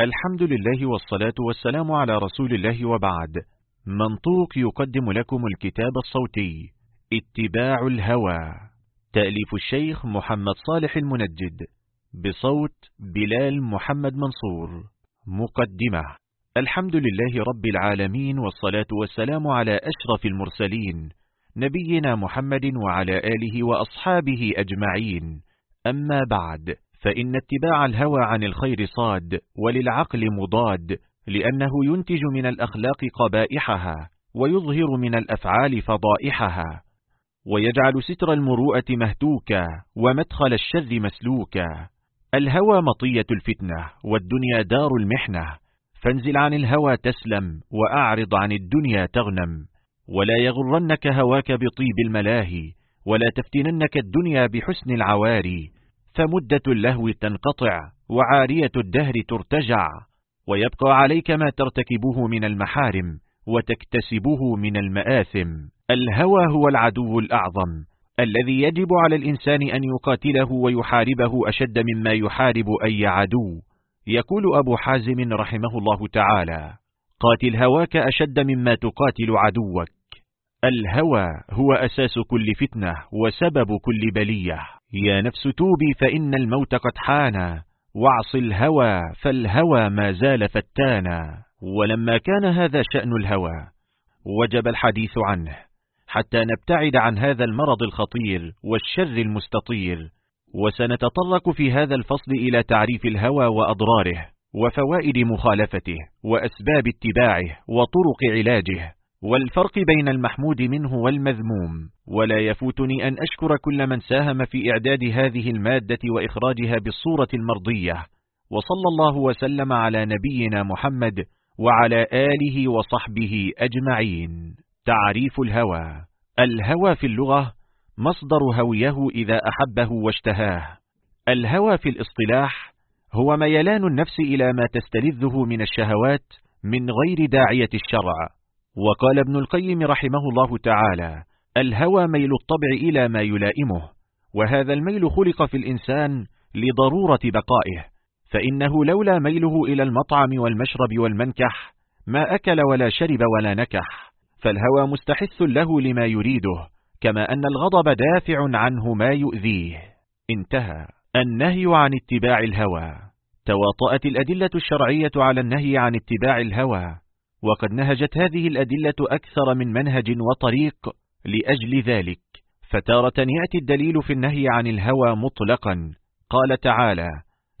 الحمد لله والصلاة والسلام على رسول الله وبعد. منطوق يقدم لكم الكتاب الصوتي اتباع الهوى. تأليف الشيخ محمد صالح المنجد بصوت بلال محمد منصور. مقدمة الحمد لله رب العالمين والصلاة والسلام على أشرف المرسلين نبينا محمد وعلى آله وأصحابه أجمعين. أما بعد فإن اتباع الهوى عن الخير صاد وللعقل مضاد لأنه ينتج من الأخلاق قبائحها ويظهر من الأفعال فضائحها ويجعل ستر المروءة مهتوكا ومدخل الشذ مسلوكا. الهوى مطية الفتنة والدنيا دار المحنة فانزل عن الهوى تسلم وأعرض عن الدنيا تغنم. ولا يغرنك هواك بطيب الملاهي ولا تفتننك الدنيا بحسن العواري فمدة اللهو تنقطع وعارية الدهر ترتجع ويبقى عليك ما ترتكبه من المحارم وتكتسبه من المآثم. الهوى هو العدو الأعظم الذي يجب على الإنسان أن يقاتله ويحاربه أشد مما يحارب أي عدو. يقول أبو حازم رحمه الله تعالى قاتل هواك أشد مما تقاتل عدوك. الهوى هو أساس كل فتنة وسبب كل بلية. يا نفس توبي فإن الموت قد حان واعص الهوى فالهوى ما زال فتانا. ولما كان هذا شأن الهوى وجب الحديث عنه حتى نبتعد عن هذا المرض الخطير والشر المستطير. وسنتطرق في هذا الفصل إلى تعريف الهوى وأضراره وفوائد مخالفته وأسباب اتباعه وطرق علاجه. والفرق بين المحمود منه والمذموم. ولا يفوتني أن أشكر كل من ساهم في إعداد هذه المادة وإخراجها بالصورة المرضية. وصلى الله وسلم على نبينا محمد وعلى آله وصحبه أجمعين. تعريف الهوى. الهوى في اللغة مصدر هويه إذا أحبه واشتهاه. الهوى في الاصطلاح هو ميلان النفس إلى ما تستلذه من الشهوات من غير داعية الشرع. وقال ابن القيم رحمه الله تعالى الهوى ميل الطبع إلى ما يلائمه وهذا الميل خلق في الإنسان لضرورة بقائه فإنه لولا ميله إلى المطعم والمشرب والمنكح ما أكل ولا شرب ولا نكح فالهوى مستحث له لما يريده كما أن الغضب دافع عنه ما يؤذيه. انتهى. النهي عن اتباع الهوى. تواطأت الأدلة الشرعية على النهي عن اتباع الهوى. وقد نهجت هذه الأدلة أكثر من منهج وطريق لأجل ذلك. فتارة يأتي الدليل في النهي عن الهوى مطلقا. قال تعالى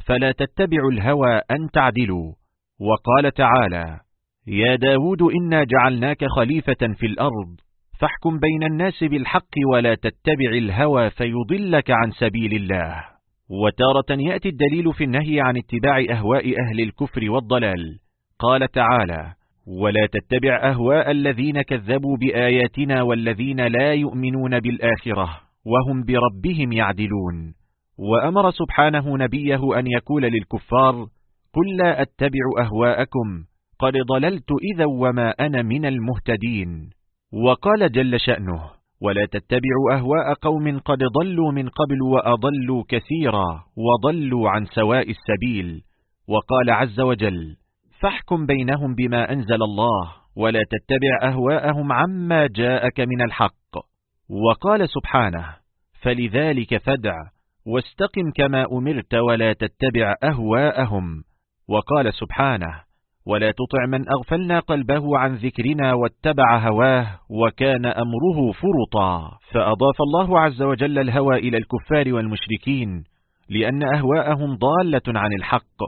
فلا تتبعوا الهوى أن تعدلوا وقال تعالى يا داود إنا جعلناك خليفة في الأرض. فاحكم بين الناس بالحق ولا تتبع الهوى فيضلك عن سبيل الله وتارة يأتي الدليل في النهي عن اتباع أهواء أهل الكفر والضلال. قال تعالى ولا تتبع أهواء الذين كذبوا بآياتنا والذين لا يؤمنون بالآخرة وهم بربهم يعدلون. وأمر سبحانه نبيه أن يقول للكفار قل لا أتبع أهواءكم قد ضللت إذا وما أنا من المهتدين. وقال جل شأنه ولا تتبعوا أهواء قوم قد ضلوا من قبل وأضلوا كثيرا وضلوا عن سواء السبيل. وقال عز وجل فاحكم بينهم بما أنزل الله ولا تتبع أهواءهم عما جاءك من الحق. وقال سبحانه فلذلك فدع واستقم كما أمرت ولا تتبع أهواءهم. وقال سبحانه ولا تطع من أغفلنا قلبه عن ذكرنا واتبع هواه وكان أمره فرطا. فأضاف الله عز وجل الهوى إلى الكفار والمشركين لأن أهواءهم ضالة عن الحق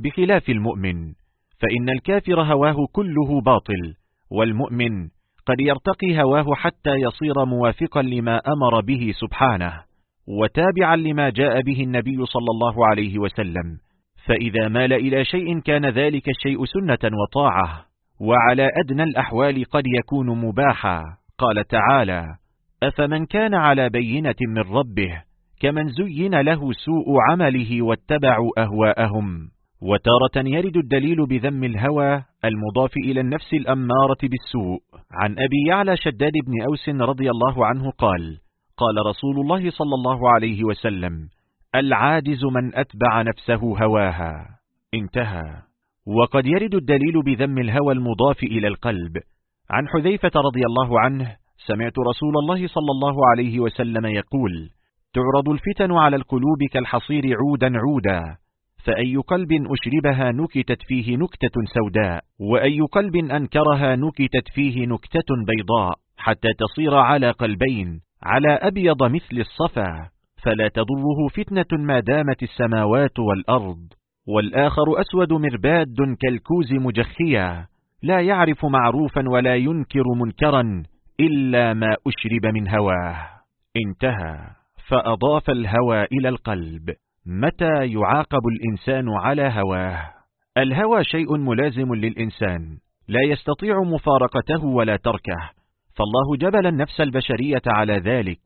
بخلاف المؤمن. فإن الكافر هواه كله باطل والمؤمن قد يرتقي هواه حتى يصير موافقا لما أمر به سبحانه وتابعا لما جاء به النبي صلى الله عليه وسلم. فإذا مال إلى شيء كان ذلك الشيء سنة وطاعة وعلى أدنى الأحوال قد يكون مباحا. قال تعالى أفمن كان على بينة من ربه كمن زين له سوء عمله واتبعوا أهواءهم. وتارة يرد الدليل بذم الهوى المضاف إلى النفس الأمارة بالسوء. عن أبي يعلى شداد بن أوس رضي الله عنه قال قال رسول الله صلى الله عليه وسلم العاجز من أتبع نفسه هواها. انتهى. وقد يرد الدليل بذم الهوى المضاف إلى القلب. عن حذيفة رضي الله عنه سمعت رسول الله صلى الله عليه وسلم يقول تعرض الفتن على القلوب كالحصير عودا عودا. فأي قلب أشربها نكتت فيه نكتة سوداء وأي قلب أنكرها نكتت فيه نكتة بيضاء حتى تصير على قلبين على أبيض مثل الصفا. فلا تضره فتنة ما دامت السماوات والأرض. والآخر أسود مرباد كالكوز مجخيا. لا يعرف معروفا ولا ينكر منكرا إلا ما أشرب من هواه. انتهى. فأضاف الهوى إلى القلب. متى يعاقب الإنسان على هواه؟ الهوى شيء ملازم للإنسان لا يستطيع مفارقته ولا تركه. فالله جبل النفس البشرية على ذلك.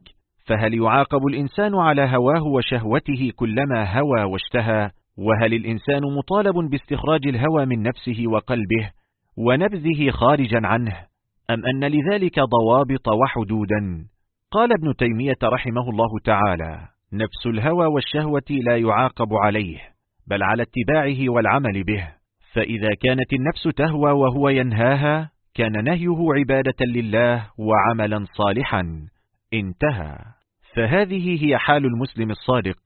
فهل يعاقب الإنسان على هواه وشهوته كلما هوى واشتهى؟ وهل الإنسان مطالب باستخراج الهوى من نفسه وقلبه ونبذه خارجا عنه؟ أم أن لذلك ضوابط وحدودا؟ قال ابن تيمية رحمه الله تعالى نفس الهوى والشهوة لا يعاقب عليه بل على اتباعه والعمل به. فإذا كانت النفس تهوى وهو ينهاها كان نهيه عبادة لله وعملا صالحا. انتهى. فهذه هي حال المسلم الصادق.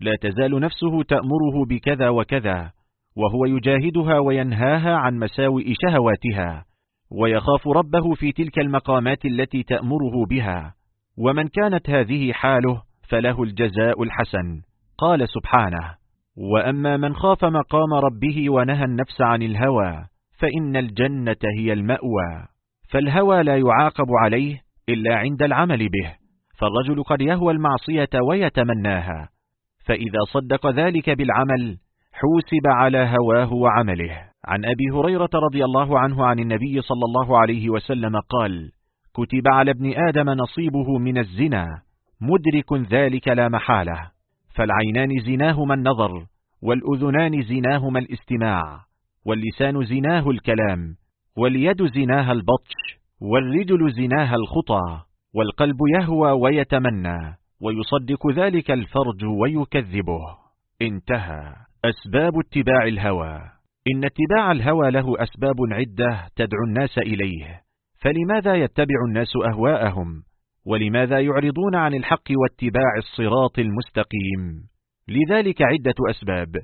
لا تزال نفسه تأمره بكذا وكذا وهو يجاهدها وينهاها عن مساوئ شهواتها ويخاف ربه في تلك المقامات التي تأمره بها. ومن كانت هذه حاله فله الجزاء الحسن. قال سبحانه وأما من خاف مقام ربه ونهى النفس عن الهوى فإن الجنة هي المأوى. فالهوى لا يعاقب عليه إلا عند العمل به فالرجل قد يهوى المعصية ويتمناها. فإذا صدق ذلك بالعمل حوسب على هواه وعمله. عن أبي هريرة رضي الله عنه عن النبي صلى الله عليه وسلم قال كتب على ابن آدم نصيبه من الزنا. مدرك ذلك لا محالة فالعينان زناهما النظر والأذنان زناهما الاستماع واللسان زناه الكلام واليد زناها البطش والرجل زناها الخطى والقلب يهوى ويتمنى ويصدق ذلك الفرج ويكذبه. انتهى. أسباب اتباع الهوى. إن اتباع الهوى له أسباب عدة تدعو الناس إليه فلماذا يتبع الناس أهواءهم؟ ولماذا يعرضون عن الحق واتباع الصراط المستقيم؟ لذلك عدة أسباب.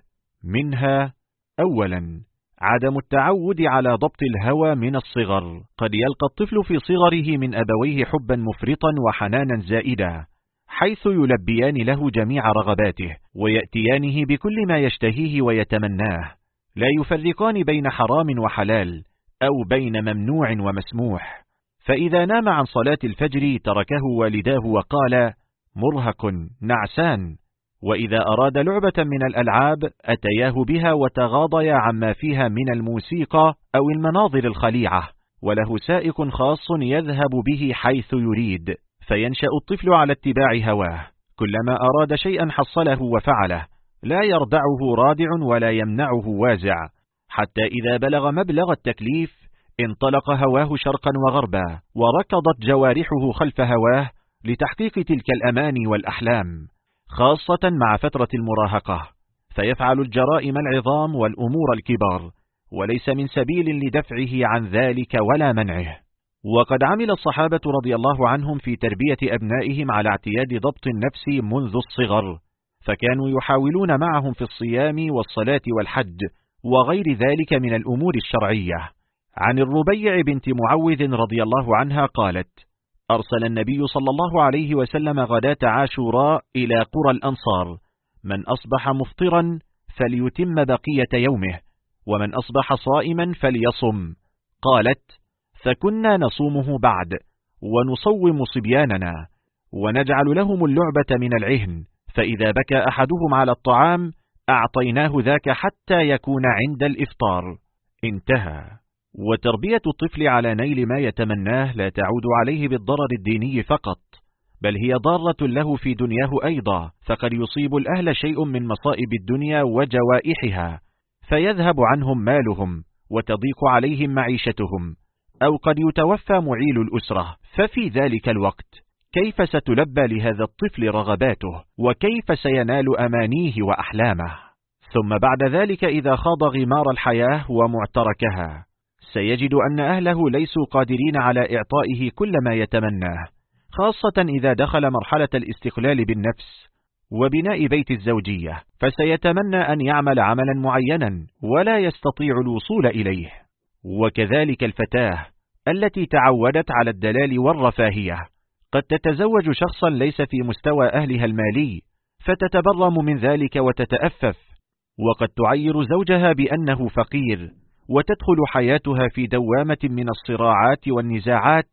منها أولا عدم التعود على ضبط الهوى من الصغر. قد يلقى الطفل في صغره من أبويه حبا مفرطا وحنانا زائدا حيث يلبيان له جميع رغباته ويأتيانه بكل ما يشتهيه ويتمناه. لا يفرقان بين حرام وحلال أو بين ممنوع ومسموح. فإذا نام عن صلاة الفجر تركه والداه وقال مرهق نعسان. وإذا أراد لعبة من الألعاب أتياه بها وتغاضيا عما فيها من الموسيقى أو المناظر الخليعة وله سائق خاص يذهب به حيث يريد فينشأ الطفل على اتباع هواه. كلما أراد شيئا حصله وفعله لا يردعه رادع ولا يمنعه وازع حتى إذا بلغ مبلغ التكليف انطلق هواه شرقا وغربا وركضت جوارحه خلف هواه لتحقيق تلك الأماني والأحلام خاصة مع فترة المراهقة. فيفعل الجرائم العظام والأمور الكبار وليس من سبيل لدفعه عن ذلك ولا منعه. وقد عمل الصحابة رضي الله عنهم في تربية أبنائهم على اعتياد ضبط النفس منذ الصغر فكانوا يحاولون معهم في الصيام والصلاة والحج وغير ذلك من الأمور الشرعية. عن الربيع بنت معوذ رضي الله عنها قالت أرسل النبي صلى الله عليه وسلم غداة عاشوراء إلى قرى الأنصار من أصبح مفطرا فليتم بقية يومه ومن أصبح صائما فليصم. قالت فكنا نصومه بعد ونصوم صبياننا ونجعل لهم اللعبة من العهن فإذا بكى أحدهم على الطعام أعطيناه ذاك حتى يكون عند الإفطار. انتهى. وتربية الطفل على نيل ما يتمناه لا تعود عليه بالضرر الديني فقط بل هي ضارة له في دنياه أيضا فقد يصيب الأهل شيء من مصائب الدنيا وجوائحها فيذهب عنهم مالهم وتضيق عليهم معيشتهم أو قد يتوفى معيل الأسرة. ففي ذلك الوقت كيف ستلبى لهذا الطفل رغباته؟ وكيف سينال أمانيه وأحلامه؟ ثم بعد ذلك إذا خاض غمار الحياة ومعتركها. سيجد أن أهله ليسوا قادرين على إعطائه كل ما يتمناه خاصة إذا دخل مرحلة الاستقلال بالنفس وبناء بيت الزوجية فسيتمنى أن يعمل عملا معينا ولا يستطيع الوصول إليه. وكذلك الفتاة التي تعودت على الدلال والرفاهية قد تتزوج شخصا ليس في مستوى أهلها المالي فتتبرم من ذلك وتتأفف وقد تعير زوجها بأنه فقير وتدخل حياتها في دوامة من الصراعات والنزاعات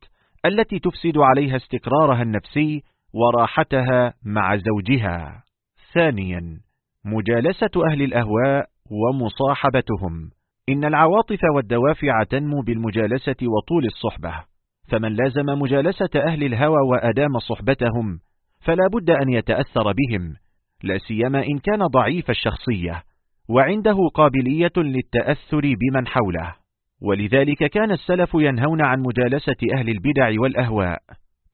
التي تفسد عليها استقرارها النفسي وراحتها مع زوجها. ثانيا، مجالسة أهل الأهواء ومصاحبتهم. إن العواطف والدوافع تنمو بالمجالسة وطول الصحبة، فمن لازم مجالسة أهل الهوى وأدام صحبتهم، فلا بد أن يتأثر بهم، لا سيما إن كان ضعيف الشخصية، وعنده قابلية للتأثر بمن حوله. ولذلك كان السلف ينهون عن مجالسة أهل البدع والأهواء.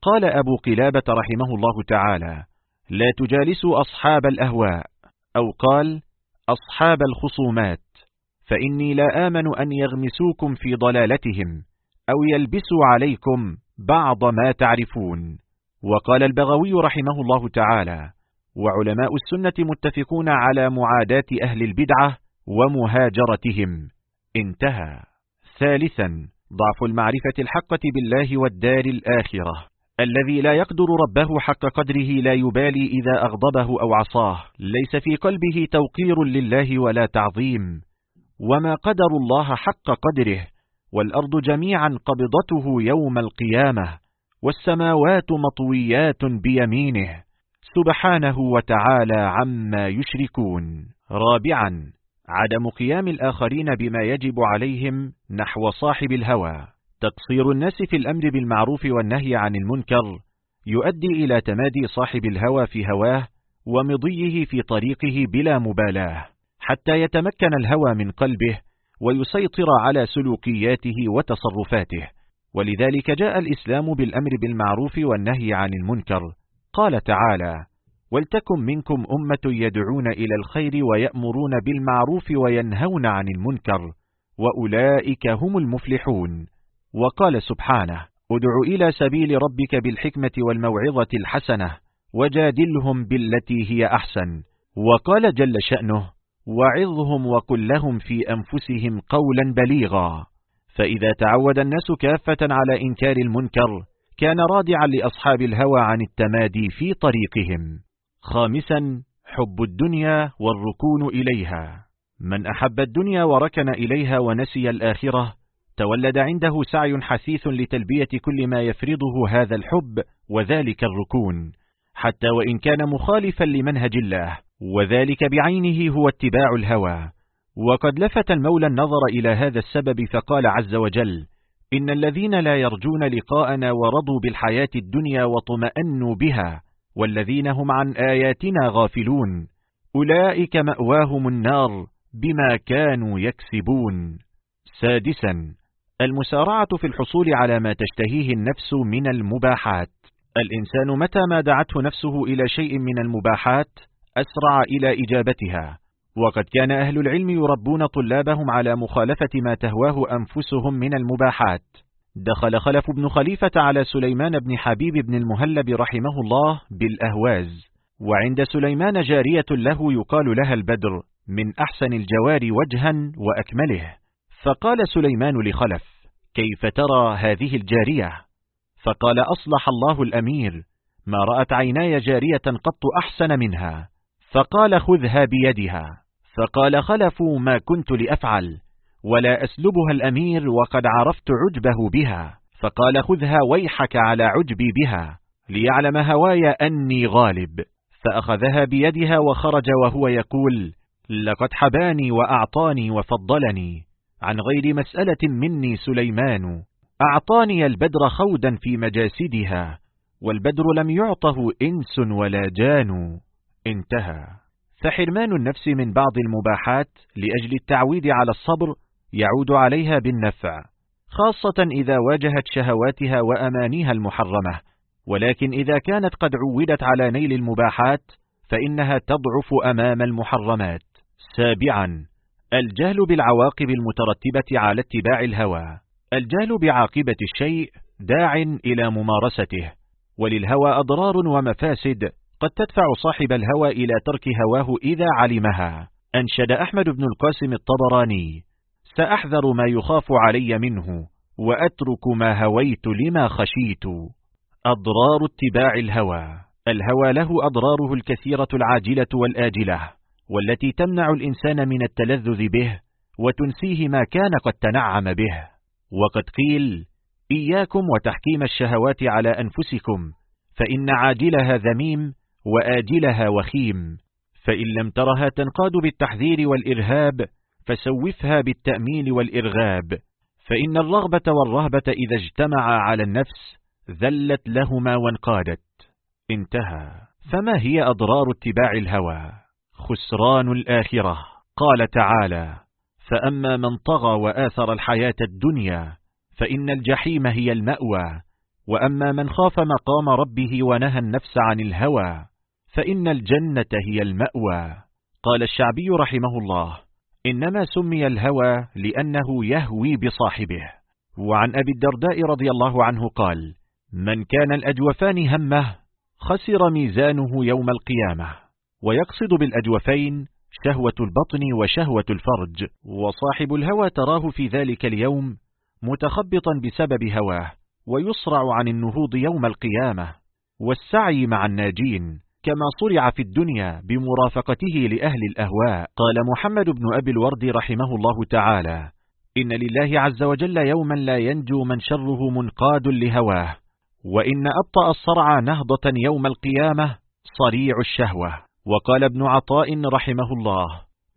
قال أبو قلابة رحمه الله تعالى لا تجالسوا أصحاب الأهواء. أو قال أصحاب الخصومات. فإني لا آمن أن يغمسوكم في ضلالتهم أو يلبسوا عليكم بعض ما تعرفون. وقال البغوي رحمه الله تعالى وعلماء السنة متفقون على معاداة أهل البدعة ومهاجرتهم. انتهى. ثالثا ضعف المعرفة الحقة بالله والدار الآخرة. الذي لا يقدر ربه حق قدره لا يبالي إذا أغضبه أو عصاه. ليس في قلبه توقير لله ولا تعظيم. وما قدر الله حق قدره والأرض جميعا قبضته يوم القيامة. والسماوات مطويات بيمينه. سبحانه وتعالى عما يشركون. رابعا عدم قيام الآخرين بما يجب عليهم نحو صاحب الهوى. تقصير الناس في الأمر بالمعروف والنهي عن المنكر يؤدي إلى تمادي صاحب الهوى في هواه ومضيه في طريقه بلا مبالاة. حتى يتمكن الهوى من قلبه ويسيطر على سلوكياته وتصرفاته. ولذلك جاء الإسلام بالأمر بالمعروف والنهي عن المنكر قال تعالى ولتكن منكم أمة يدعون إلى الخير ويأمرون بالمعروف وينهون عن المنكر وأولئك هم المفلحون. وقال سبحانه ادع إلى سبيل ربك بالحكمة والموعظة الحسنة وجادلهم بالتي هي أحسن. وقال جل شأنه وعظهم وقل لهم في أنفسهم قولا بليغا. فإذا تعود الناس كافة على إنكار المنكر كان رادعا لأصحاب الهوى عن التمادي في طريقهم. خامسا حب الدنيا والركون إليها. من أحب الدنيا وركن إليها ونسي الآخرة تولد عنده سعي حثيث لتلبية كل ما يفرضه هذا الحب وذلك الركون. حتى وإن كان مخالفا لمنهج الله وذلك بعينه هو اتباع الهوى. وقد لفت المولى النظر إلى هذا السبب فقال عز وجل إن الذين لا يرجون لقاءنا ورضوا بالحياة الدنيا وطمأنوا بها والذين هم عن آياتنا غافلون أولئك مأواهم النار بما كانوا يكسبون. سادسا المسارعة في الحصول على ما تشتهيه النفس من المباحات. الإنسان متى ما دعته نفسه إلى شيء من المباحات أسرع إلى إجابتها. وقد كان أهل العلم يربون طلابهم على مخالفة ما تهواه أنفسهم من المباحات. دخل خلف بن خليفة على سليمان بن حبيب بن المهلب رحمه الله بالأهواز. وعند سليمان جارية له يقال لها البدر من أحسن الجوار وجها وأكمله. فقال سليمان لخلف كيف ترى هذه الجارية؟ فقال أصلح الله الأمير ما رأت عيناي جارية قط أحسن منها. فقال خذها بيدها. فقال خلف ما كنت لأفعل ولا أسلبها الأمير وقد عرفت عجبه بها فقال خذها ويحك على عجبي بها ليعلم هواي أني غالب فأخذها بيدها وخرج وهو يقول لقد حباني وأعطاني وفضلني عن غير مسألة مني سليمان أعطاني البدر خودا في مجاسدها والبدر لم يعطه إنس ولا جان انتهى. فحرمان النفس من بعض المباحات لأجل التعويد على الصبر يعود عليها بالنفع خاصة إذا واجهت شهواتها وأمانيها المحرمة. ولكن إذا كانت قد عودت على نيل المباحات فإنها تضعف أمام المحرمات. سابعا الجهل بالعواقب المترتبة على اتباع الهوى. الجهل بعاقبة الشيء داع إلى ممارسته. وللهوى أضرار ومفاسد قد تدفع صاحب الهوى إلى ترك هواه إذا علمها. أنشد أحمد بن القاسم الطبراني سأحذر ما يخاف علي منه وأترك ما هويت لما خشيت. أضرار اتباع الهوى. الهوى له أضراره الكثيرة العاجلة والآجلة والتي تمنع الإنسان من التلذذ به وتنسيه ما كان قد تنعم به. وقد قيل إياكم وتحكيم الشهوات على أنفسكم فإن عاجلها ذميم وآجلها وخيم فإن لم ترها تنقاد بالتحذير والإرهاب فسوفها بالتأمين والإرغاب. فإن الرغبة والرهبة إذا اجتمعا على النفس ذلت لهما وانقادت. انتهى. فما هي أضرار اتباع الهوى؟ خسران الآخرة. قال تعالى فأما من طغى وآثر الحياة الدنيا فإن الجحيم هي المأوى. وأما من خاف مقام ربه ونهى النفس عن الهوى فإن الجنة هي المأوى. قال الشعبي رحمه الله إنما سمي الهوى لأنه يهوي بصاحبه. وعن أبي الدرداء رضي الله عنه قال من كان الأجوفان همه خسر ميزانه يوم القيامة. ويقصد بالأجوفين شهوة البطن وشهوة الفرج. وصاحب الهوى تراه في ذلك اليوم متخبطا بسبب هواه ويصرع عن النهوض يوم القيامة. والسعي مع الناجين كما صرع في الدنيا بمرافقته لأهل الأهواء. قال محمد بن أبي الورد رحمه الله تعالى إن لله عز وجل يوما لا ينجو من شره منقاد لهواه وإن أبطأ الصرع نهضة يوم القيامة صريع الشهوة. وقال ابن عطاء رحمه الله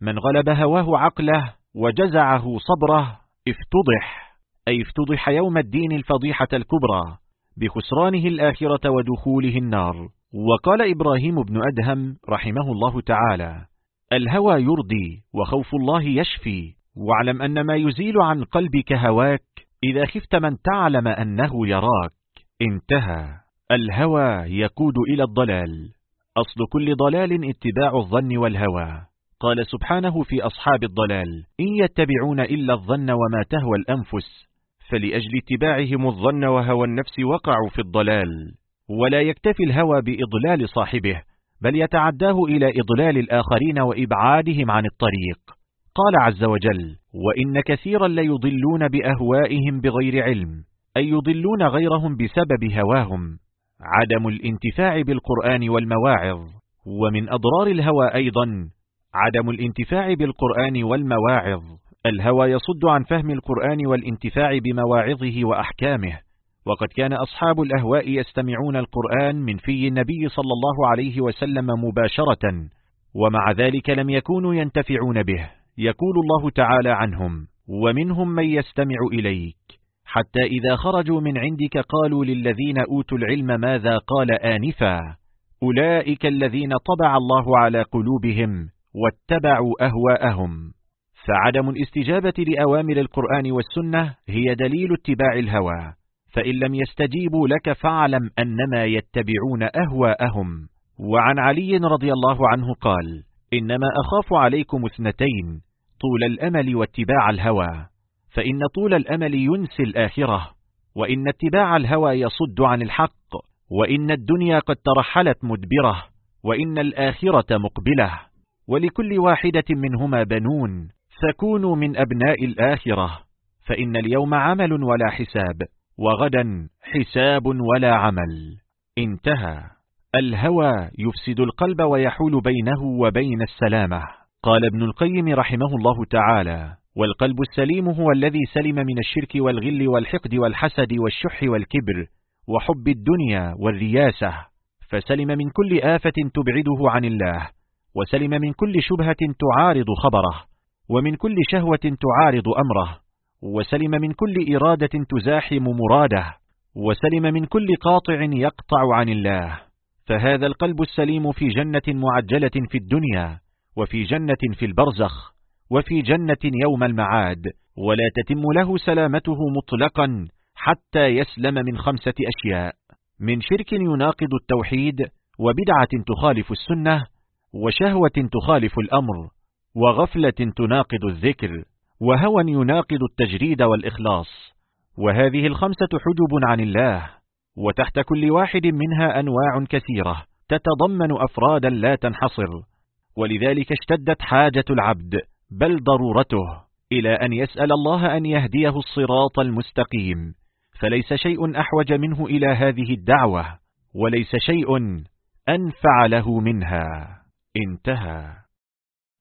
من غلب هواه عقله وجزعه صبره افتضح أي افتضح يوم الدين الفضيحة الكبرى بخسرانه الآخرة ودخوله النار. وقال إبراهيم بن أدهم رحمه الله تعالى الهوى يرضي وخوف الله يشفي واعلم أن ما يزيل عن قلبك هواك إذا خفت من تعلم أنه يراك. انتهى. الهوى يقود إلى الضلال. أصل كل ضلال اتباع الظن والهوى. قال سبحانه في أصحاب الضلال إن يتبعون إلا الظن وما تهوى الأنفس فلأجل اتباعهم الظن وهوى النفس وقعوا في الضلال. ولا يكتفي الهوى بإضلال صاحبه بل يتعداه إلى إضلال الآخرين وإبعادهم عن الطريق. قال عز وجل وإن كثيرا ليضلون بأهوائهم بغير علم أي يضلون غيرهم بسبب هواهم. عدم الانتفاع بالقرآن والمواعظ ومن أضرار الهوى أيضا عدم الانتفاع بالقرآن والمواعظ. الهوى يصد عن فهم القرآن والانتفاع بمواعظه وأحكامه وقد كان أصحاب الأهواء يستمعون القرآن من في النبي صلى الله عليه وسلم مباشرة ومع ذلك لم يكونوا ينتفعون به. يقول الله تعالى عنهم ومنهم من يستمع إليك. حتى إذا خرجوا من عندك قالوا للذين أوتوا العلم ماذا قال آنفا؟ أولئك الذين طبع الله على قلوبهم واتبعوا أهواءهم. فعدم الاستجابة لأوامر القرآن والسنة هي دليل اتباع الهوى. فإن لم يستجيبوا لك فاعلم أنما يتبعون أهواءهم. وعن علي رضي الله عنه قال إنما أخاف عليكم اثنتين طول الأمل واتباع الهوى. فإن طول الأمل ينسي الآخرة وإن اتباع الهوى يصد عن الحق وإن الدنيا قد ترحلت مدبرة وإن الآخرة مقبلة. ولكل واحدة منهما بنون فكونوا من أبناء الآخرة. فإن اليوم عمل ولا حساب. وغدا حساب ولا عمل. انتهى. الهوى يفسد القلب ويحول بينه وبين السلامة. قال ابن القيم رحمه الله تعالى والقلب السليم هو الذي سلم من الشرك والغل والحقد والحسد والشح والكبر وحب الدنيا والرياسة. فسلم من كل آفة تبعده عن الله وسلم من كل شبهة تعارض خبره ومن كل شهوة تعارض أمره. وسلم من كل إرادة تزاحم مراده وسلم من كل قاطع يقطع عن الله. فهذا القلب السليم في جنة معجلة في الدنيا وفي جنة في البرزخ وفي جنة يوم المعاد. ولا تتم له سلامته مطلقا حتى يسلم من خمسة أشياء من شرك يناقض التوحيد وبدعة تخالف السنة وشهوة تخالف الأمر وغفلة تناقض الذكر. وهوى يناقض التجريد والإخلاص. وهذه الخمسة حجب عن الله وتحت كل واحد منها أنواع كثيرة تتضمن أفرادا لا تنحصر. ولذلك اشتدت حاجة العبد بل ضرورته إلى أن يسأل الله أن يهديه الصراط المستقيم. فليس شيء أحوج منه إلى هذه الدعوة وليس شيء أنفع له منها. انتهى.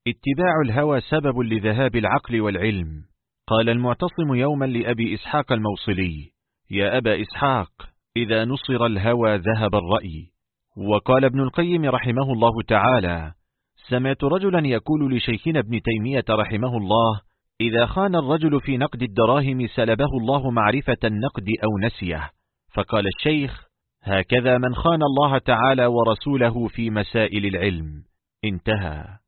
اتباع الهوى سبب لذهاب العقل والعلم. قال المعتصم يوما لأبي إسحاق الموصلي يا أبا إسحاق إذا نصر الهوى ذهب الرأي. وقال ابن القيم رحمه الله تعالى سمعت رجلا يقول لشيخنا ابن تيمية رحمه الله إذا خان الرجل في نقد الدراهم سلبه الله معرفة النقد أو نسيه. فقال الشيخ هكذا من خان الله تعالى ورسوله في مسائل العلم. انتهى.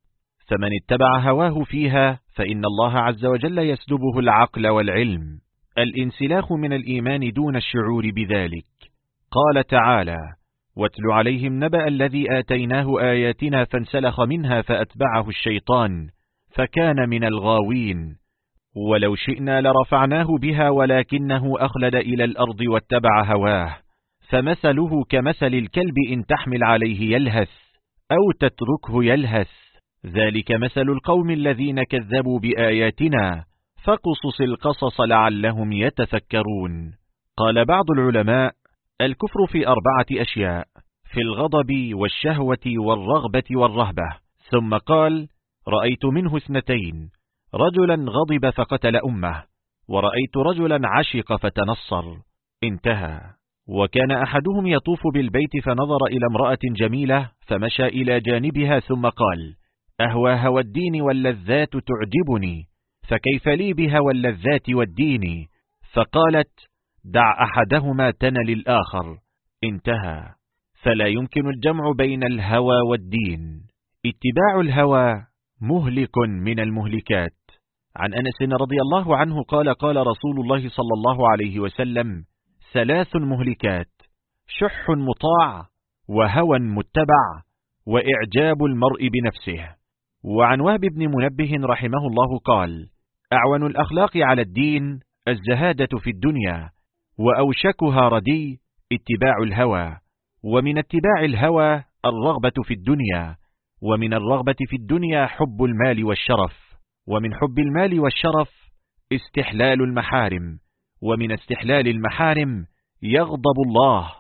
فمن اتبع هواه فيها فإن الله عز وجل يسلبه العقل والعلم. الانسلاخ من الإيمان دون الشعور بذلك. قال تعالى واتل عليهم نبأ الذي آتيناه آياتنا فانسلخ منها فأتبعه الشيطان فكان من الغاوين. ولو شئنا لرفعناه بها ولكنه أخلد إلى الأرض واتبع هواه. فمثله كمثل الكلب إن تحمل عليه يلهث أو تتركه يلهث ذلك مثل القوم الذين كذبوا بآياتنا فقصص القصص لعلهم يتفكرون. قال بعض العلماء الكفر في أربعة أشياء في الغضب والشهوة والرغبة والرهبة. ثم قال رأيت منه اثنتين رجلا غضب فقتل أمه ورأيت رجلا عشق فتنصر. انتهى. وكان أحدهم يطوف بالبيت فنظر إلى امرأة جميلة فمشى إلى جانبها ثم قال أهوى هوى الدين واللذات تعجبني فكيف لي بهوى اللذات والدين؟ فقالت دع أحدهما تنل الآخر انتهى. فلا يمكن الجمع بين الهوى والدين. اتباع الهوى مهلك من المهلكات. عن أنس رضي الله عنه قال قال رسول الله صلى الله عليه وسلم ثلاث مهلكات شح مطاع وهوى متبع وإعجاب المرء بنفسه. وعن وهب بن منبه رحمه الله قال أعون الأخلاق على الدين الزهادة في الدنيا وأوشكها ردي اتباع الهوى ومن اتباع الهوى الرغبة في الدنيا ومن الرغبة في الدنيا حب المال والشرف ومن حب المال والشرف استحلال المحارم ومن استحلال المحارم يغضب الله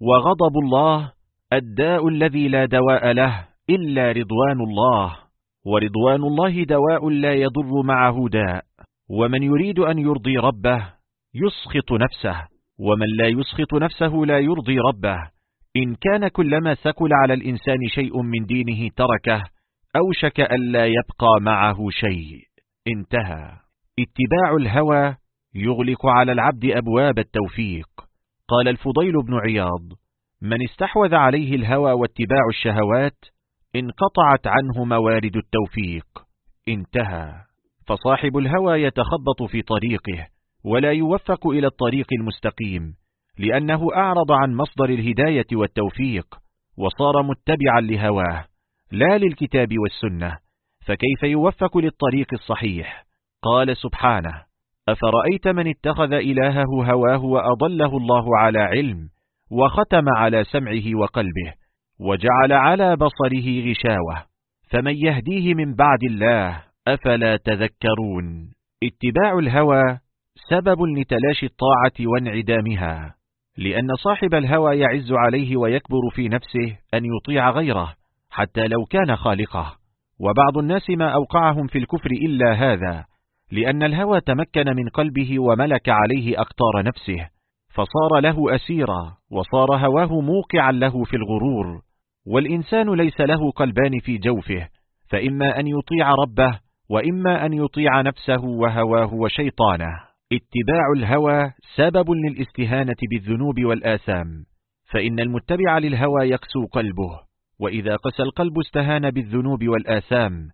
وغضب الله الداء الذي لا دواء له إلا رضوان الله ورضوان الله دواء لا يضر معه داء. ومن يريد أن يرضي ربه يسخط نفسه. ومن لا يسخط نفسه لا يرضي ربه. إن كان كلما ثقل على الإنسان شيء من دينه تركه أوشك ألا يبقى معه شيء. انتهى. اتباع الهوى يغلق على العبد أبواب التوفيق. قال الفضيل بن عياض من استحوذ عليه الهوى واتباع الشهوات انقطعت عنه موارد التوفيق. انتهى. فصاحب الهوى يتخبط في طريقه ولا يوفق إلى الطريق المستقيم لأنه أعرض عن مصدر الهداية والتوفيق وصار متبعا لهواه لا للكتاب والسنة. فكيف يوفق للطريق الصحيح؟ قال سبحانه أفرأيت من اتخذ إلهه هواه وأضله الله على علم وختم على سمعه وقلبه. وجعل على بصره غشاوة فمن يهديه من بعد الله أفلا تذكرون؟ اتباع الهوى سبب لتلاشي الطاعة وانعدامها لأن صاحب الهوى يعز عليه ويكبر في نفسه أن يطيع غيره حتى لو كان خالقه. وبعض الناس ما أوقعهم في الكفر إلا هذا لأن الهوى تمكن من قلبه وملك عليه أقطار نفسه فصار له أسيرا وصار هواه موقعا له في الغرور. والإنسان ليس له قلبان في جوفه فإما أن يطيع ربه وإما أن يطيع نفسه وهواه وشيطانه. اتباع الهوى سبب للاستهانة بالذنوب والآثام فإن المتبع للهوى يقسو قلبه. وإذا قسى القلب استهان بالذنوب والآثام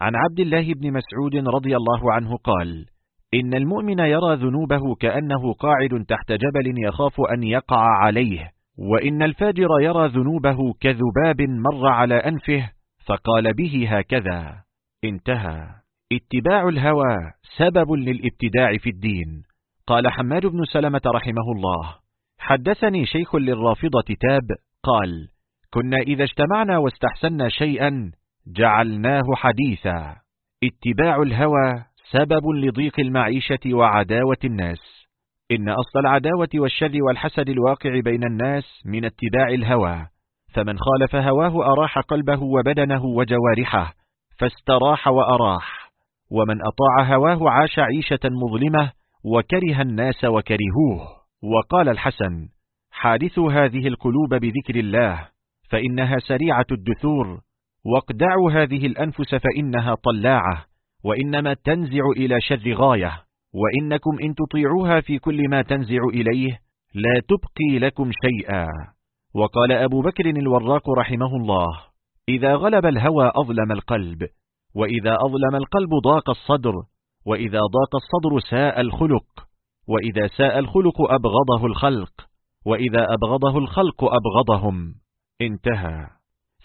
عن عبد الله بن مسعود رضي الله عنه قال إن المؤمن يرى ذنوبه كأنه قاعد تحت جبل يخاف أن يقع عليه وإن الفاجر يرى ذنوبه كذباب مر على أنفه فقال به هكذا. انتهى. اتباع الهوى سبب للابتداع في الدين. قال حماد بن سلمة رحمه الله. حدثني شيخ للرافضة تاب قال كنا إذا اجتمعنا واستحسنا شيئا جعلناه حديثا. اتباع الهوى سبب لضيق المعيشة وعداوة الناس. إن أصل العداوة والشر والحسد الواقع بين الناس من اتباع الهوى. فمن خالف هواه أراح قلبه وبدنه وجوارحه فاستراح وأراح. ومن أطاع هواه عاش عيشة مظلمة وكره الناس وكرهوه. وقال الحسن حادثوا هذه القلوب بذكر الله فإنها سريعة الدثور. واقدعوا هذه الأنفس فإنها طلاعة وإنما تنزع إلى شر غاية. وإنكم إن تطيعوها في كل ما تنزع إليه لا تبقي لكم شيئا. وقال أبو بكر الوراق رحمه الله إذا غلب الهوى أظلم القلب وإذا أظلم القلب ضاق الصدر وإذا ضاق الصدر ساء الخلق وإذا ساء الخلق أبغضه الخلق وإذا أبغضه الخلق أبغضهم. انتهى.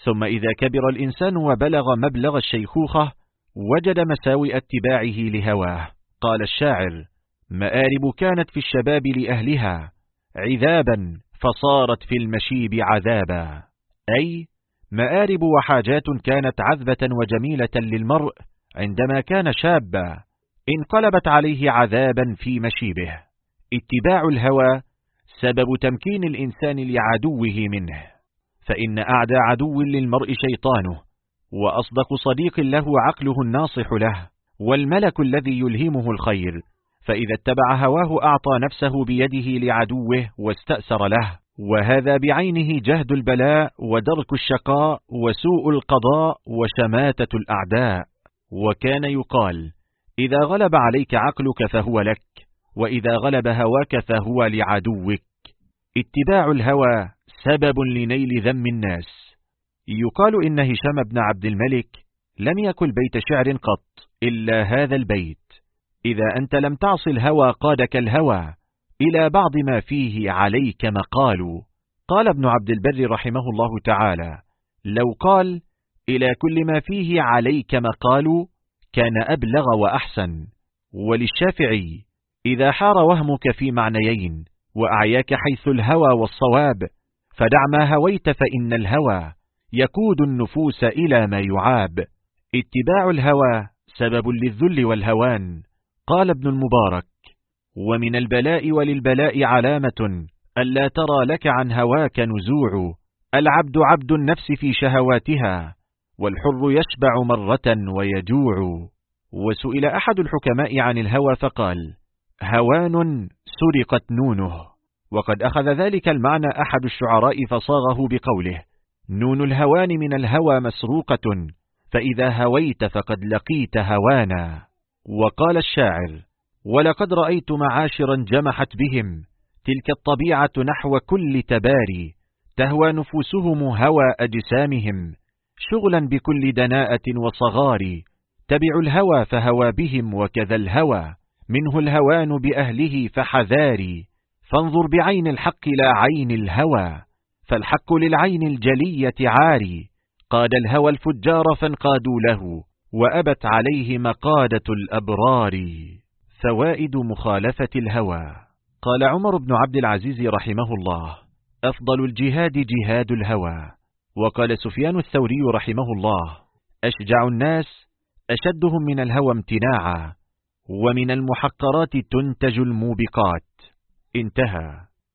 ثم إذا كبر الإنسان وبلغ مبلغ الشيخوخة وجد مساوئ اتباعه لهواه. قال الشاعر مآرب كانت في الشباب لأهلها عذابا فصارت في المشيب عذابا. أي مآرب وحاجات كانت عذبة وجميلة للمرء عندما كان شابا انقلبت عليه عذابا في مشيبه. اتباع الهوى سبب تمكين الإنسان لعدوه منه. فإن أعدى عدو للمرء شيطانه وأصدق صديق له عقله الناصح له. والملك الذي يلهمه الخير فإذا اتبع هواه أعطى نفسه بيده لعدوه واستأسر له وهذا بعينه جهد البلاء ودرك الشقاء وسوء القضاء وشماتة الأعداء. وكان يقال إذا غلب عليك عقلك فهو لك وإذا غلب هواك فهو لعدوك. اتباع الهوى سبب لنيل ذم الناس. يقال إن هشام بن عبد الملك لم يكن بيت شعر قط إلا هذا البيت. إذا أنت لم تعص الهوى قادك الهوى. إلى بعض ما فيه عليك مقال. قال ابن عبد البر رحمه الله تعالى لو قال إلى كل ما فيه عليك مقال كان أبلغ وأحسن. وللشافعي إذا حار وهمك في معنيين وأعياك حيث الهوى والصواب فدع ما هويت فإن الهوى. يكود النفوس إلى ما يعاب. اتباع الهوى سبب للذل والهوان. قال ابن المبارك ومن البلاء وللبلاء علامة ألا ترى لك عن هواك نزوع. العبد عبد النفس في شهواتها والحر يشبع مرة ويجوع. وسئل أحد الحكماء عن الهوى فقال هوان سرقت نونه. وقد أخذ ذلك المعنى أحد الشعراء فصاغه بقوله نون الهوان من الهوى مسروقة. فإذا هويت فقد لقيت هوانا. وقال الشاعر ولقد رأيت معاشرا جمحت بهم تلك الطبيعة نحو كل تباري تهوى نفوسهم هوى أجسامهم. شغلا بكل دناءة وصغار تبع الهوى فهوى بهم وكذا الهوى. منه الهوان بأهله فحذاري فانظر بعين الحق لا عين الهوى. فالحق للعين الجلية عاري قاد الهوى الفجار فانقادوا له وأبت عليه مقادة الأبرار فوائد مخالفة الهوى. قال عمر بن عبد العزيز رحمه الله أفضل الجهاد جهاد الهوى. وقال سفيان الثوري رحمه الله أشجع الناس أشدهم من الهوى امتناعا ومن المحقرات تنتج الموبقات. انتهى.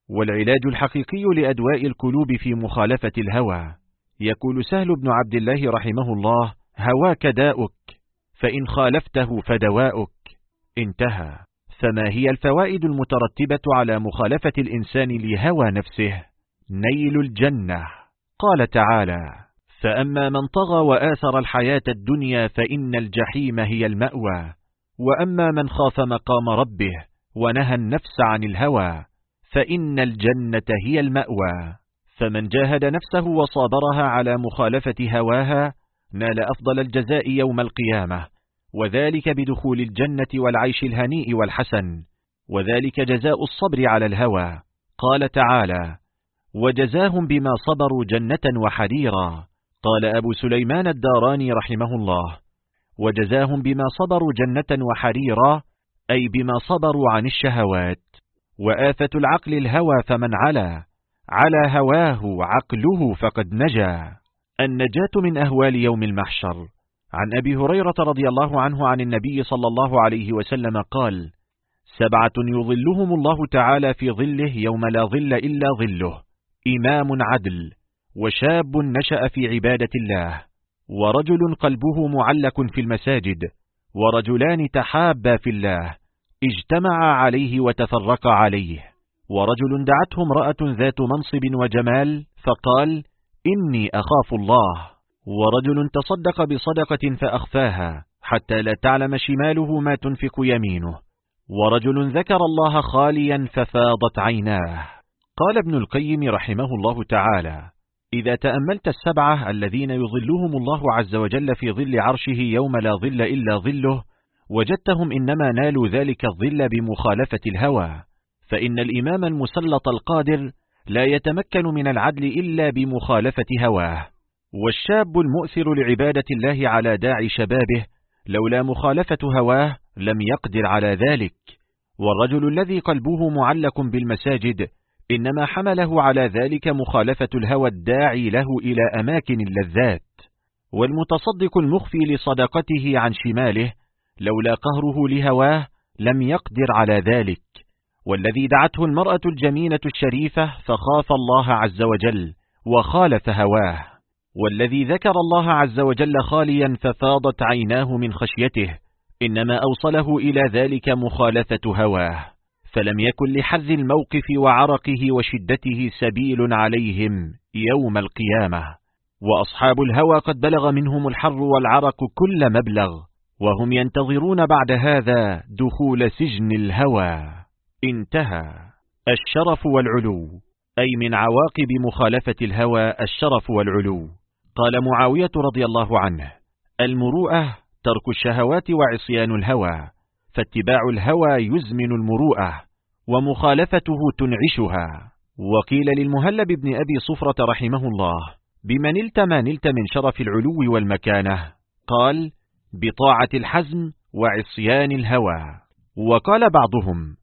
والعلاج الحقيقي لأدواء القلوب في مخالفة الهوى. يقول سهل بن عبد الله رحمه الله هواك داؤك فإن خالفته فدواؤك. انتهى. فما هي الفوائد المترتبة على مخالفة الإنسان لهوى نفسه؟ نيل الجنة. قال تعالى فأما من طغى وآثر الحياة الدنيا فإن الجحيم هي المأوى وأما من خاف مقام ربه ونهى النفس عن الهوى فإن الجنة هي المأوى. فمن جاهد نفسه وصابرها على مخالفة هواها نال أفضل الجزاء يوم القيامة وذلك بدخول الجنة والعيش الهنيء والحسن وذلك جزاء الصبر على الهوى. قال تعالى وجزاهم بما صبروا جنة وحريرا قال أبو سليمان الداراني رحمه الله وجزاهم بما صبروا جنة وحريرا أي بما صبروا عن الشهوات وآفة العقل الهوى فمن علا على هواه عقله فقد نجا. النجاة من أهوال يوم المحشر. عن أبي هريرة رضي الله عنه عن النبي صلى الله عليه وسلم قال سبعة يظلهم الله تعالى في ظله يوم لا ظل إلا ظله. إمام عدل وشاب نشأ في عبادة الله. ورجل قلبه معلق في المساجد. ورجلان تحابا في الله. اجتمعا عليه وتفرقا عليه. ورجل دعته امرأة ذات منصب وجمال فقال إني أخاف الله. ورجل تصدق بصدقة فأخفاها حتى لا تعلم شماله ما تنفق يمينه. ورجل ذكر الله خاليا ففاضت عيناه. قال ابن القيم رحمه الله تعالى إذا تأملت السبعة الذين يظلهم الله عز وجل في ظل عرشه يوم لا ظل إلا ظله وجدتهم إنما نالوا ذلك الظل بمخالفة الهوى فإن الإمام المسلط القادر لا يتمكن من العدل إلا بمخالفة هواه. والشاب المؤثر لعبادة الله على داعي شبابه لولا مخالفة هواه لم يقدر على ذلك. والرجل الذي قلبه معلق بالمساجد إنما حمله على ذلك مخالفة الهوى الداعي له إلى أماكن اللذات. والمتصدق المخفي لصدقته عن شماله لولا قهره لهواه لم يقدر على ذلك. والذي دعته المرأة الجميلة الشريفة فخاف الله عز وجل وخالف هواه. والذي ذكر الله عز وجل خاليا ففاضت عيناه من خشيته إنما أوصله إلى ذلك مخالفة هواه. فلم يكن لحذ الموقف وعرقه وشدته سبيل عليهم يوم القيامة. وأصحاب الهوى قد بلغ منهم الحر والعرق كل مبلغ وهم ينتظرون بعد هذا دخول سجن الهوى. انتهى. الشرف والعلو. أي من عواقب مخالفة الهوى الشرف والعلو. قال معاوية رضي الله عنه المروءة ترك الشهوات وعصيان الهوى فاتباع الهوى يزمن المروءة ومخالفته تنعشها. وقيل للمهلب بن أبي صفرة رحمه الله بما نلت ما نلت من شرف العلو والمكانة؟ قال بطاعة الحزم وعصيان الهوى. وقال بعضهم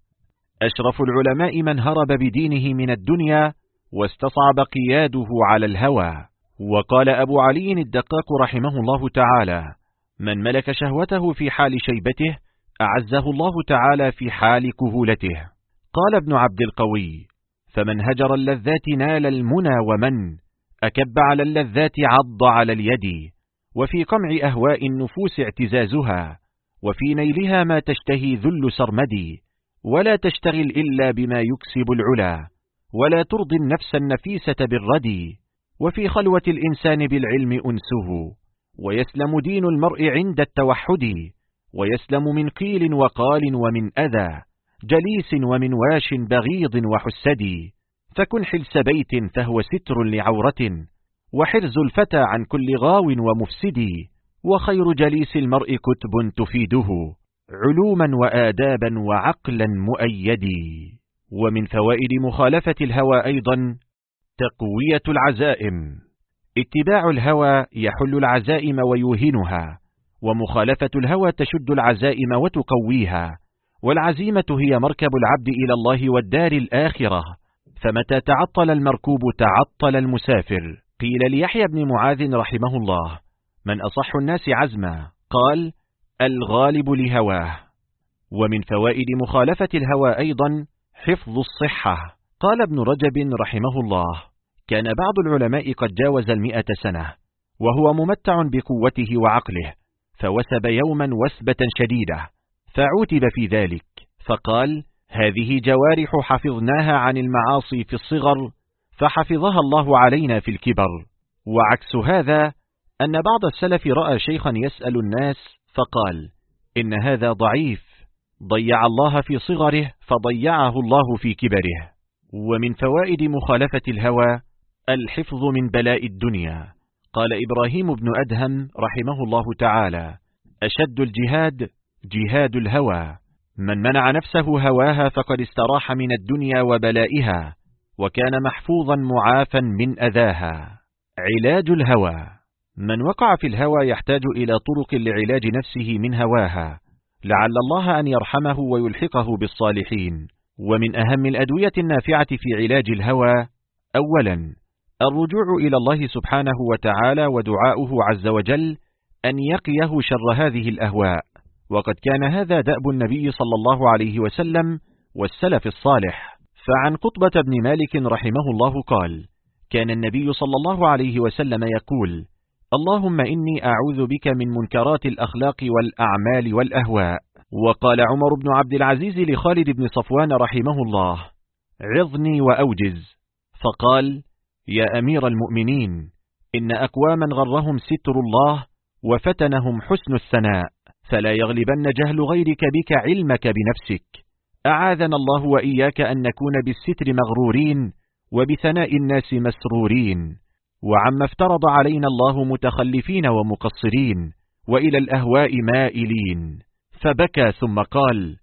أشرف العلماء من هرب بدينه من الدنيا واستصعب قياده على الهوى. وقال أبو علي الدقاق رحمه الله تعالى من ملك شهوته في حال شيبته أعزه الله تعالى في حال كهولته. قال ابن عبد القوي فمن هجر اللذات نال المنى ومن أكب على اللذات عض على اليد وفي قمع أهواء النفوس اعتزازها وفي نيلها ما تشتهي ذل سرمدي ولا تشتغل إلا بما يكسب العلا ولا ترضي النفس النفيسة بالردي وفي خلوة الإنسان بالعلم أنسه ويسلم دين المرء عند التوحد ويسلم من قيل وقال ومن أذى جليس ومن واش بغيض وحسدي فكن حلس بيت فهو ستر لعورة وحرز الفتى عن كل غاو ومفسد وخير جليس المرء كتب تفيده. علوما وآدابا وعقلا مؤيدي. ومن فوائد مخالفة الهوى أيضا تقوية العزائم. اتباع الهوى يحل العزائم ويوهنها ومخالفة الهوى تشد العزائم وتقويها. والعزيمة هي مركب العبد إلى الله والدار الآخرة. فمتى تعطل المركوب تعطل المسافر. قيل ليحيى بن معاذ رحمه الله من أصح الناس عزما قال الغالب لهواه ومن فوائد مخالفة الهوى أيضا حفظ الصحة. قال ابن رجب رحمه الله كان بعض العلماء قد جاوز المئة سنة وهو ممتع بقوته وعقله فوسب يوما وسبة شديدة فعوتب في ذلك فقال هذه جوارح حفظناها عن المعاصي في الصغر فحفظها الله علينا في الكبر وعكس هذا أن بعض السلف رأى شيخا يسأل الناس فقال إن هذا ضعيف ضيع الله في صغره فضيعه الله في كبره. ومن فوائد مخالفة الهوى الحفظ من بلاء الدنيا. قال إبراهيم بن أدهم رحمه الله تعالى أشد الجهاد جهاد الهوى. من منع نفسه هواها فقد استراح من الدنيا وبلائها وكان محفوظا معافا من أذاها. علاج الهوى. من وقع في الهوى يحتاج إلى طرق لعلاج نفسه من هواها. لعل الله أن يرحمه ويلحقه بالصالحين. ومن أهم الأدوية النافعة في علاج الهوى أولا الرجوع إلى الله سبحانه وتعالى ودعاؤه عز وجل أن يقيه شر هذه الأهواء. وقد كان هذا دأب النبي صلى الله عليه وسلم والسلف الصالح. فعن قطبة بن مالك رحمه الله قال كان النبي صلى الله عليه وسلم يقول اللهم إني أعوذ بك من منكرات الأخلاق والأعمال والأهواء. وقال عمر بن عبد العزيز لخالد بن صفوان رحمه الله عظني وأوجز. فقال يا أمير المؤمنين إن أقواما غرهم ستر الله وفتنهم حسن الثناء فلا يغلبن جهل غيرك بك علمك بنفسك. أعاذنا الله وإياك أن نكون بالستر مغرورين وبثناء الناس مسرورين. وعما افترض علينا الله متخلفين ومقصرين وإلى الأهواء مائلين. فبكى ثم قال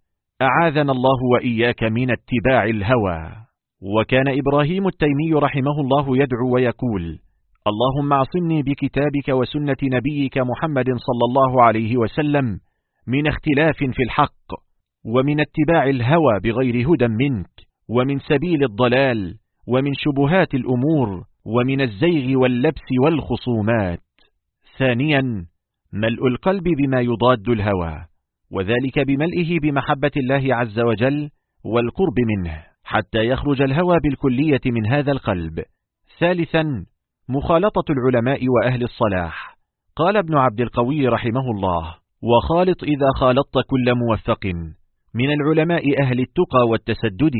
أعاذنا الله وإياك من اتباع الهوى. وكان إبراهيم التيمي رحمه الله يدعو ويقول اللهم اعصمني بكتابك وسنة نبيك محمد صلى الله عليه وسلم من اختلاف في الحق ومن اتباع الهوى بغير هدى منك ومن سبيل الضلال ومن شبهات الأمور ومن الزيغ واللبس والخصومات. ثانيا ملء القلب بما يضاد الهوى وذلك بملئه بمحبة الله عز وجل والقرب منه حتى يخرج الهوى بالكلية من هذا القلب. ثالثا مخالطة العلماء وأهل الصلاح. قال ابن عبد القوي رحمه الله وخالط إذا خالطت كل موفق. من العلماء أهل التقى والتسدد.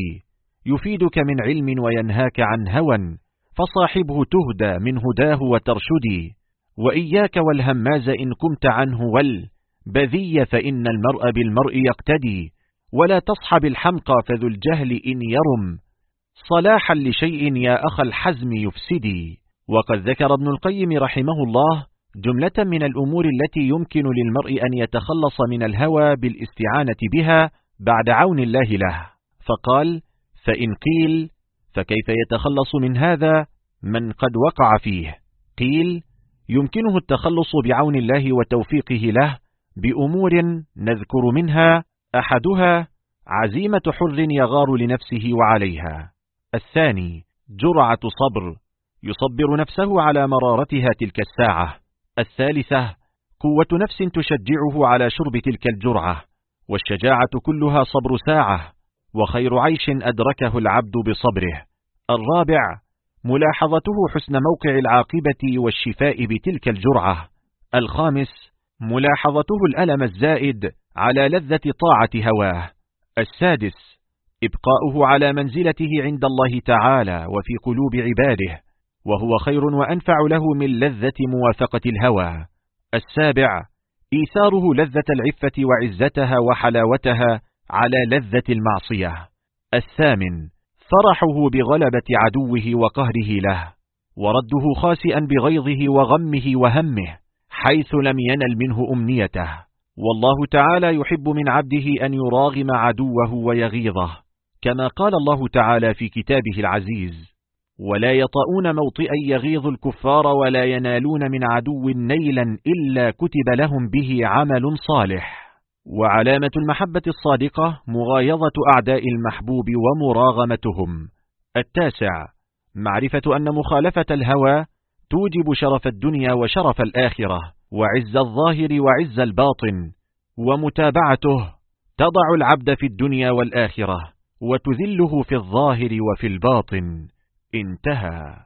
يفيدك من علم وينهاك عن هوى فصاحبه تهدى من هداه وترشدي وإياك والهماز إن كمت عنه ول بذي فإن المرء بالمرء يقتدي ولا تصحب الحمقى فذو الجهل إن يرم. صلاحا لشيء يا أخ الحزم يفسدي. وقد ذكر ابن القيم رحمه الله جملة من الأمور التي يمكن للمرء أن يتخلص من الهوى بالاستعانة بها بعد عون الله له فقال فإن قيل فكيف يتخلص من هذا من قد وقع فيه؟ قيل يمكنه التخلص بعون الله وتوفيقه له بأمور نذكر منها أحدها عزيمة حر يغار لنفسه وعليها. الثاني جرعة صبر يصبر نفسه على مرارتها تلك الساعة. الثالثة قوة نفس تشجعه على شرب تلك الجرعة والشجاعة كلها صبر ساعة وخير عيش أدركه العبد بصبره. الرابع ملاحظته حسن موقع العاقبة والشفاء بتلك الجرعة. الخامس ملاحظته الألم الزائد على لذة طاعة هواه. السادس إبقاؤه على منزلته عند الله تعالى وفي قلوب عباده وهو خير وأنفع له من لذة موافقة الهوى. السابع إيثاره لذة العفة وعزتها وحلاوتها على لذة المعصية. الثامن فرحه بغلبة عدوه وقهره له ورده خاسئا بغيظه وغمه وهمه حيث لم ينل منه أمنيته. والله تعالى يحب من عبده أن يراغم عدوه ويغيظه كما قال الله تعالى في كتابه العزيز ولا يطؤون موطئا يغيظ الكفار ولا ينالون من عدو نيلا إلا كتب لهم به عمل صالح. وعلامة المحبة الصادقة مغايظة أعداء المحبوب ومراغمتهم. التاسع معرفة أن مخالفة الهوى توجب شرف الدنيا وشرف الآخرة وعز الظاهر وعز الباطن ومتابعته تضع العبد في الدنيا والآخرة وتذله في الظاهر وفي الباطن. انتهى.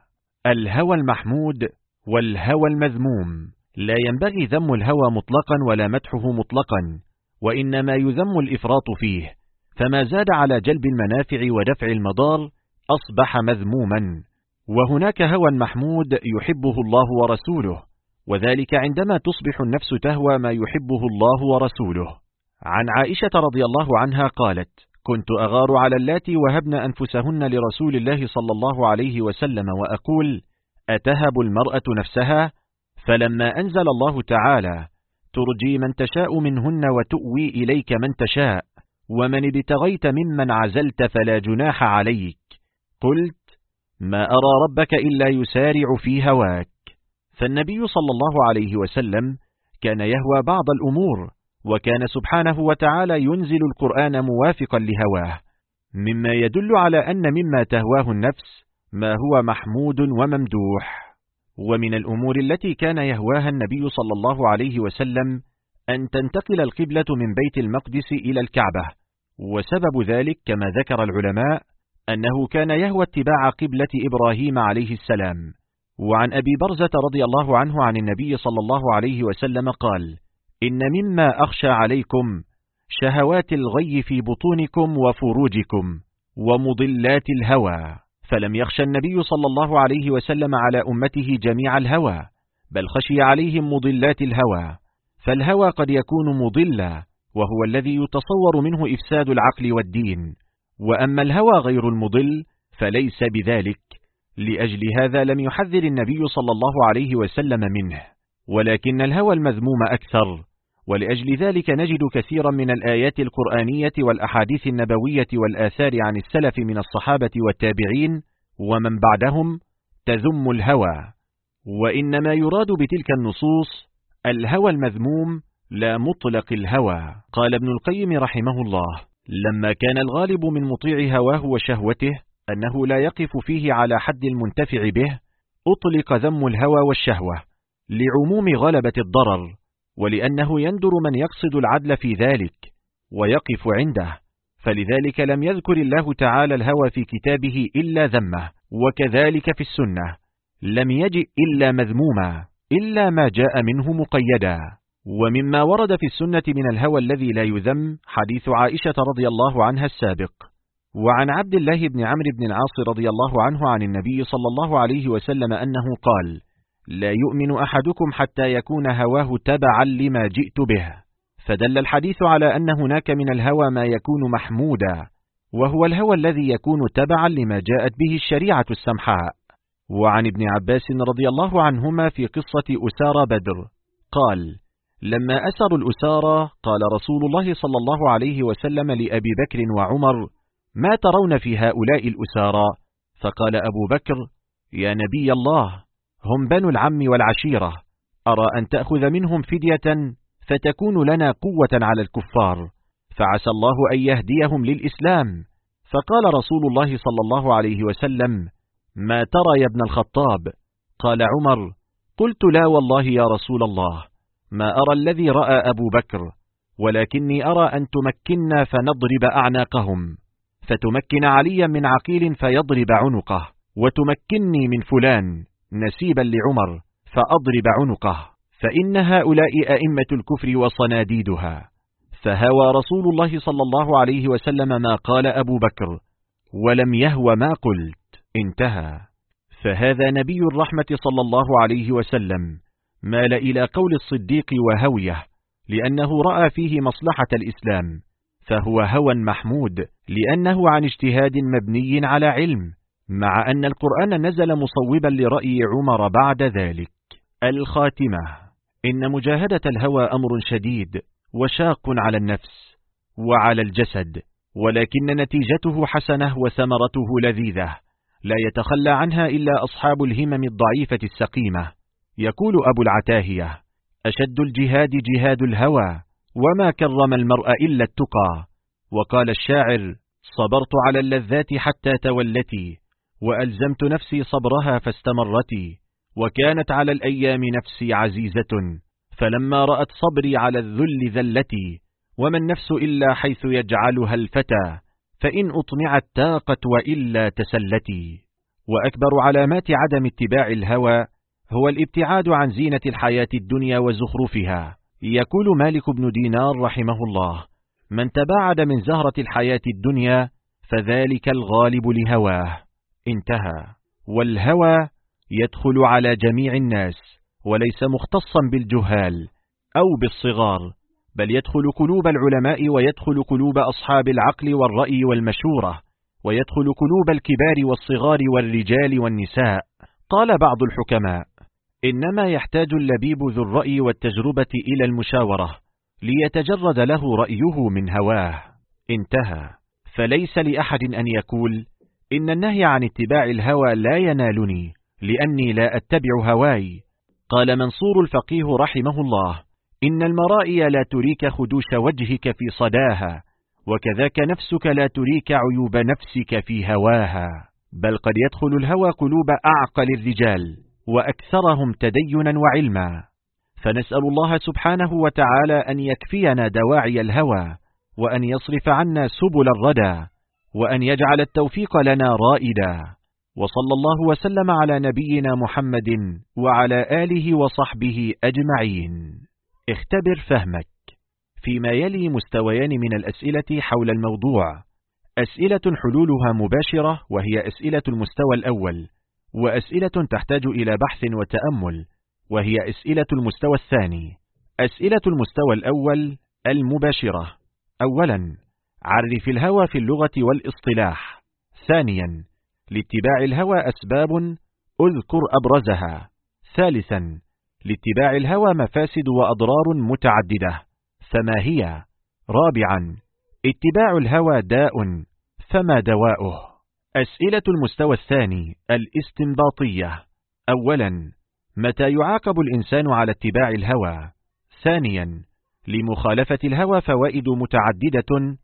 الهوى المحمود والهوى المذموم. لا ينبغي ذم الهوى مطلقا ولا مدحه مطلقا. وإنما يذم الإفراط فيه فما زاد على جلب المنافع ودفع المضار أصبح مذموما. وهناك هوى محمود يحبه الله ورسوله وذلك عندما تصبح النفس تهوى ما يحبه الله ورسوله. عن عائشة رضي الله عنها قالت كنت أغار على اللاتي وهبن أنفسهن لرسول الله صلى الله عليه وسلم وأقول أتهب المرأة نفسها؟ فلما أنزل الله تعالى ترجي من تشاء منهن وتؤوي إليك من تشاء ومن ابتغيت ممن عزلت فلا جناح عليك. قلت ما أرى ربك إلا يسارع في هواك. فالنبي صلى الله عليه وسلم كان يهوى بعض الأمور وكان سبحانه وتعالى ينزل القرآن موافقا لهواه. مما يدل على أن مما تهواه النفس ما هو محمود وممدوح. ومن الأمور التي كان يهواها النبي صلى الله عليه وسلم أن تنتقل القبلة من بيت المقدس إلى الكعبة وسبب ذلك كما ذكر العلماء أنه كان يهوى اتباع قبلة إبراهيم عليه السلام. وعن أبي برزة رضي الله عنه عن النبي صلى الله عليه وسلم قال إن مما أخشى عليكم شهوات الغي في بطونكم وفروجكم ومضلات الهوى. فلم يخشى النبي صلى الله عليه وسلم على أمته جميع الهوى بل خشي عليهم مضلات الهوى فالهوى قد يكون مضلا وهو الذي يتصور منه إفساد العقل والدين وأما الهوى غير المضل فليس بذلك لأجل هذا لم يحذر النبي صلى الله عليه وسلم منه ولكن الهوى المذموم أكثر ولأجل ذلك نجد كثيرا من الآيات القرآنية والأحاديث النبوية والآثار عن السلف من الصحابة والتابعين ومن بعدهم تذم الهوى. وإنما يراد بتلك النصوص الهوى المذموم لا مطلق الهوى. قال ابن القيم رحمه الله لما كان الغالب من مطيع هواه وشهوته أنه لا يقف فيه على حد المنتفع به أطلق ذم الهوى والشهوة لعموم غلبة الضرر. ولأنه يندر من يقصد العدل في ذلك ويقف عنده فلذلك لم يذكر الله تعالى الهوى في كتابه إلا ذمه وكذلك في السنة لم يجئ إلا مذموما إلا ما جاء منه مقيدا. ومما ورد في السنة من الهوى الذي لا يذم حديث عائشة رضي الله عنها السابق. وعن عبد الله بن عمرو بن العاص رضي الله عنه عن النبي صلى الله عليه وسلم أنه قال لا يؤمن أحدكم حتى يكون هواه تبعا لما جئت به. فدل الحديث على أن هناك من الهوى ما يكون محمودا وهو الهوى الذي يكون تبعا لما جاءت به الشريعة السمحاء. وعن ابن عباس رضي الله عنهما في قصة أسار بدر قال لما أسروا الأسارى قال رسول الله صلى الله عليه وسلم لأبي بكر وعمر ما ترون في هؤلاء الأسارى؟ فقال أبو بكر يا نبي الله هم بنو العم والعشيرة. أرى أن تأخذ منهم فدية فتكون لنا قوة على الكفار. فعسى الله أن يهديهم للإسلام. فقال رسول الله صلى الله عليه وسلم ما ترى يا ابن الخطاب؟ قال عمر قلت لا والله يا رسول الله ما أرى الذي رأى أبو بكر ولكني أرى أن تمكنا فنضرب أعناقهم. فتمكن عليا من عقيل فيضرب عنقه وتمكني من فلان. نسيبا لعمر فأضرب عنقه فإن هؤلاء أئمة الكفر وصناديدها. فهوى رسول الله صلى الله عليه وسلم ما قال أبو بكر ولم يهوى ما قلت. انتهى. فهذا نبي الرحمة صلى الله عليه وسلم مال إلى قول الصديق وهويه لأنه رأى فيه مصلحة الإسلام فهو هوى محمود لأنه عن اجتهاد مبني على علم. مع أن القرآن نزل مصوبا لرأي عمر بعد ذلك. الخاتمة. إن مجاهدة الهوى أمر شديد وشاق على النفس وعلى الجسد ولكن نتيجته حسنة وثمرته لذيذة. لا يتخلى عنها إلا أصحاب الهمم الضعيفة السقيمة. يقول أبو العتاهية أشد الجهاد جهاد الهوى وما كرم المرء إلا التقى. وقال الشاعر صبرت على اللذات حتى تولتي. وألزمت نفسي صبرها فاستمرتي وكانت على الأيام نفسي عزيزة فلما رأت صبري على الذل ذلتي وما النفس إلا حيث يجعلها الفتى فإن أطمعت تاقت وإلا تسلتي. وأكبر علامات عدم اتباع الهوى هو الابتعاد عن زينة الحياة الدنيا وزخرفها. يقول مالك بن دينار رحمه الله من تباعد من زهرة الحياة الدنيا فذلك الغالب لهواه. انتهى. والهوى يدخل على جميع الناس وليس مختصا بالجهال أو بالصغار بل يدخل قلوب العلماء ويدخل قلوب أصحاب العقل والرأي والمشورة ويدخل قلوب الكبار والصغار والرجال والنساء. قال بعض الحكماء إنما يحتاج اللبيب ذو الرأي والتجربة إلى المشاورة ليتجرد له رأيه من هواه. انتهى. فليس لأحد أن يقول إن النهي عن اتباع الهوى لا ينالني لأني لا أتبع هواي. قال منصور الفقيه رحمه الله إن المرائي لا تريك خدوش وجهك في صداها وكذاك نفسك لا تريك عيوب نفسك في هواها. بل قد يدخل الهوى قلوب أعقل الرجال وأكثرهم تدينا وعلما. فنسأل الله سبحانه وتعالى أن يكفينا دواعي الهوى وأن يصرف عنا سبل الردى. وأن يجعل التوفيق لنا رائدا. وصلى الله وسلم على نبينا محمد وعلى آله وصحبه أجمعين. اختبر فهمك. فيما يلي مستويان من الأسئلة حول الموضوع. أسئلة حلولها مباشرة وهي أسئلة المستوى الأول. وأسئلة تحتاج إلى بحث وتأمل وهي أسئلة المستوى الثاني. أسئلة المستوى الأول المباشرة. أولا عرف الهوى في اللغة والاصطلاح. ثانيا لاتباع الهوى أسباب أذكر أبرزها. ثالثا لاتباع الهوى مفاسد وأضرار متعددة. فما هي؟ رابعا اتباع الهوى داء فما دواؤه؟ أسئلة المستوى الثاني الاستنباطية. أولا متى يعاقب الإنسان على اتباع الهوى؟ ثانيا لمخالفة الهوى فوائد متعددة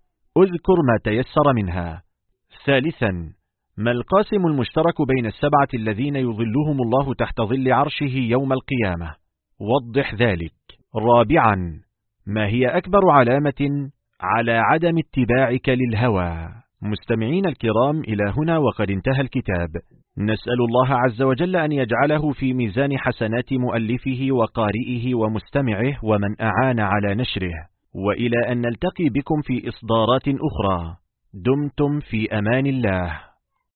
أذكر ما تيسر منها. ثالثا ما القاسم المشترك بين السبعة الذين يظلهم الله تحت ظل عرشه يوم القيامة؟ وضح ذلك. رابعا ما هي أكبر علامة على عدم اتباعك للهوى؟ مستمعين الكرام إلى هنا وقد انتهى الكتاب. نسأل الله عز وجل أن يجعله في ميزان حسنات مؤلفه وقارئه ومستمعه ومن أعان على نشره. وإلى أن نلتقي بكم في إصدارات أخرى. دمتم في أمان الله.